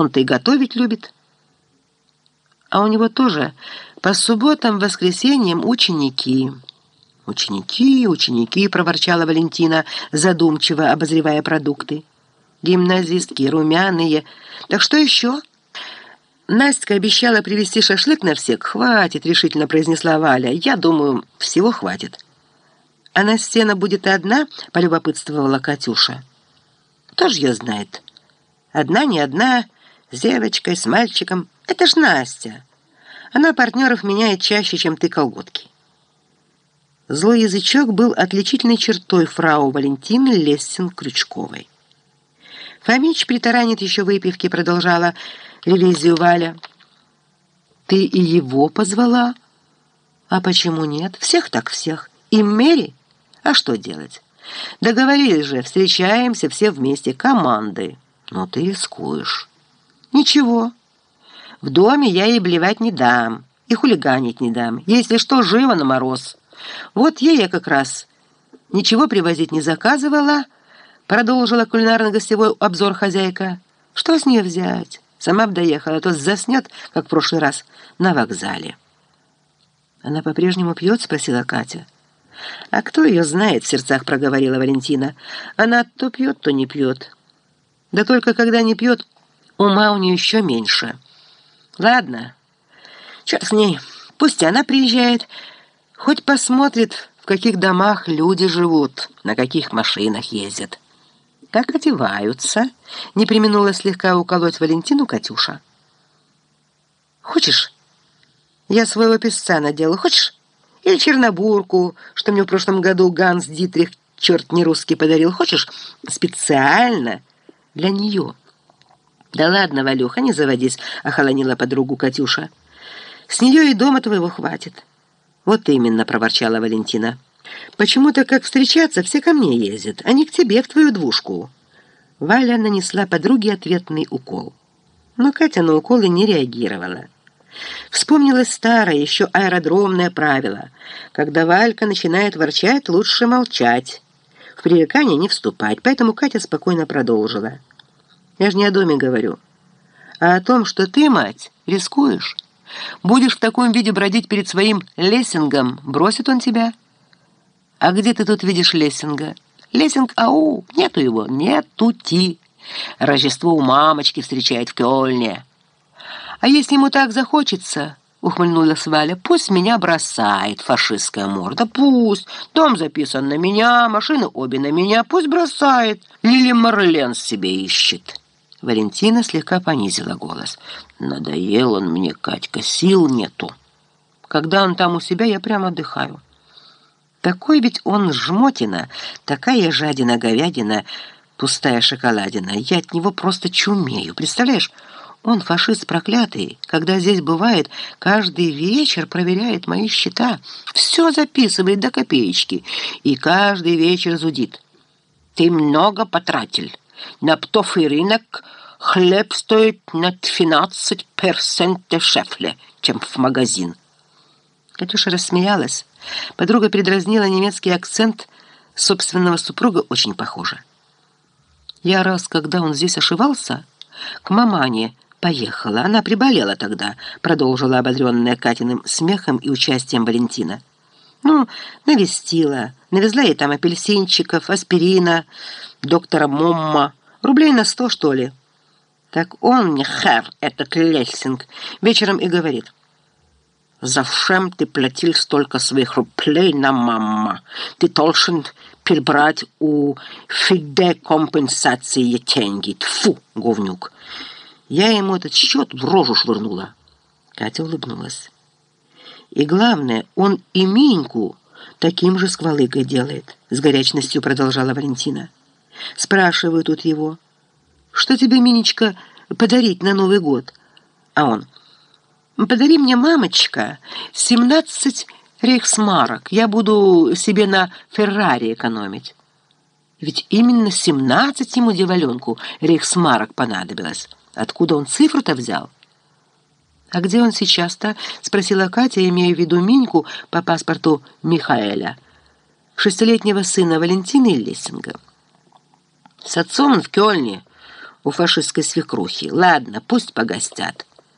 Он-то и готовить любит. А у него тоже по субботам, воскресеньям ученики. «Ученики, ученики», — проворчала Валентина, задумчиво обозревая продукты. «Гимназистки, румяные. Так что еще?» Настя обещала привезти шашлык на всех. «Хватит», — решительно произнесла Валя. «Я думаю, всего хватит». «А Настена будет одна?» — полюбопытствовала Катюша. «Кто ж ее знает? Одна, не одна, с девочкой, с мальчиком. Это ж Настя. Она партнеров меняет чаще, чем ты колготки». Злой язычок был отличительной чертой фрау Валентины Лессин-Крючковой. Фомич притаранит еще выпивки, продолжала ревизию Валя. «Ты и его позвала?» «А почему нет? Всех так всех. И Мэри? А что делать? Договорились же, встречаемся все вместе, командой. Но ты рискуешь». «Ничего. В доме я ей блевать не дам и хулиганить не дам. Если что, живо на мороз». Вот ей я как раз ничего привозить не заказывала, продолжила кулинарно-гостевой обзор хозяйка. Что с нее взять? Сама б доехала, а то заснет, как в прошлый раз, на вокзале. «Она по-прежнему пьет?» — спросила Катя. «А кто ее знает?» — в сердцах проговорила Валентина. «Она то пьет, то не пьет. Да только когда не пьет, ума у нее еще меньше. Ладно, черт с ней, пусть она приезжает». Хоть посмотрит, в каких домах люди живут, на каких машинах ездят. Как одеваются, не применула слегка уколоть Валентину Катюша. Хочешь, я своего песца надела, хочешь? Или чернобурку, что мне в прошлом году Ганс Дитрих, черт не русский, подарил, хочешь? Специально для нее. Да ладно, Валюха, не заводись, охолонила подругу Катюша. С нее и дома твоего хватит. «Вот именно», — проворчала Валентина. «Почему-то, как встречаться, все ко мне ездят, а не к тебе, в твою двушку». Валя нанесла подруге ответный укол. Но Катя на уколы не реагировала. Вспомнилось старое, еще аэродромное правило. Когда Валька начинает ворчать, лучше молчать. В пререкание не вступать, поэтому Катя спокойно продолжила. «Я же не о доме говорю, а о том, что ты, мать, рискуешь». Будешь в таком виде бродить перед своим лессингом, бросит он тебя. А где ты тут видишь лессинга? Лессинг, ау, нету его, нету ти. Рождество у мамочки встречает в Кёльне. А если ему так захочется, ухмыльнулась Валя, пусть меня бросает фашистская морда, пусть. Дом записан на меня, машины обе на меня, пусть бросает. Лили Марлен себе ищет». Валентина слегка понизила голос. «Надоел он мне, Катька, сил нету. Когда он там у себя, я прямо отдыхаю. Такой ведь он жмотина, такая жадина-говядина, пустая шоколадина. Я от него просто чумею, представляешь?» Он фашист проклятый. Когда здесь бывает, каждый вечер проверяет мои счета. Все записывает до копеечки. И каждый вечер зудит. Ты много потратил. На птофый рынок хлеб стоит на 12% дешевле, чем в магазин. Катюша рассмеялась. Подруга передразнила немецкий акцент собственного супруга очень похоже. Я раз, когда он здесь ошивался, к мамане поехала. Она приболела тогда, продолжила ободренная Катиным смехом и участием Валентина. Ну, навестила, навезла ей там апельсинчиков, аспирина, доктора Момма. Рублей на сто, что ли. Так он мне, хэр, этот Лессинг, вечером и говорит. «Зачем ты платил столько своих рублей на мамма? Ты должен перебрать у фиде компенсации деньги. Тфу, говнюк!» Я ему этот счет в рожу швырнула. Катя улыбнулась. И главное, он и Миньку таким же сквалыгой делает, с горячностью продолжала Валентина. Спрашиваю тут его, что тебе, Минечка, подарить на Новый год? А он, подари мне, мамочка, 17 рейхсмарок. Я буду себе на Феррари экономить. Ведь именно 17 ему деваленку рейхсмарок понадобилось. Откуда он цифру-то взял? «А где он сейчас-то?» — спросила Катя, имея в виду Миньку по паспорту Михаэля, шестилетнего сына Валентины Лессинга. «С отцом в Кёльне. у фашистской свекрухи. Ладно, пусть погостят.